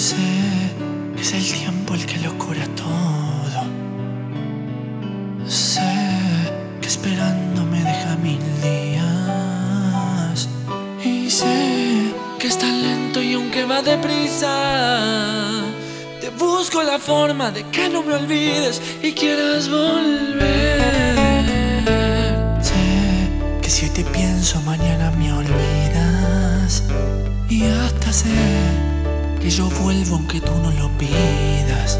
que es el tiempo el que lo cura todo. Sé que esperando me deja mil días. Y sé que es tan lento y aunque va deprisa, te busco la forma de que no me olvides y quieras volver. Sé que si hoy te pienso, mañana me olvidas. Y hasta sé que yo vuelvo aunque tú no lo pidas.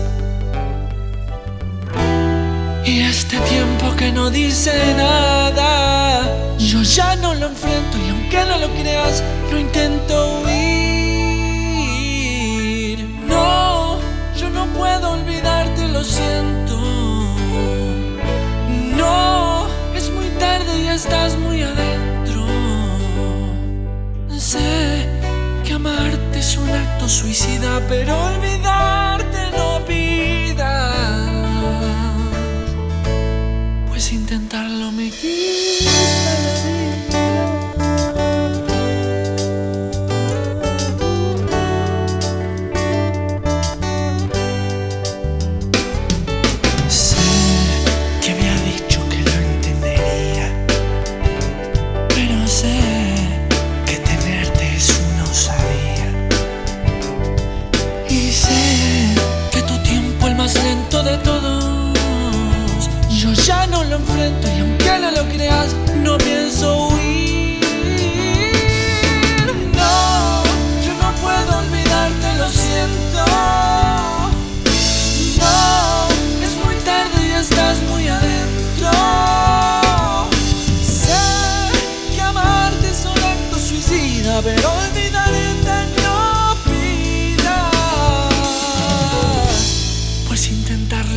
Y este tiempo que no dice nada, yo ya no lo enfrento y aunque no lo creas, lo intento suicida, pero olvidarte no pidas. Pues intentarlo me quita de todos.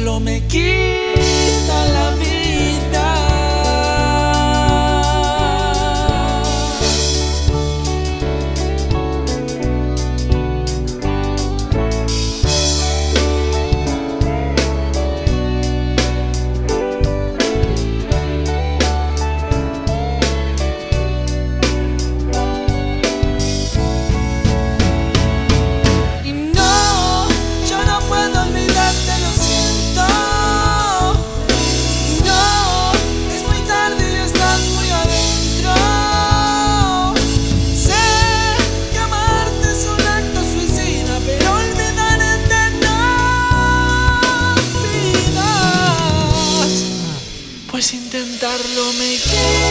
Intentarlo me quita la intentarlo me queda.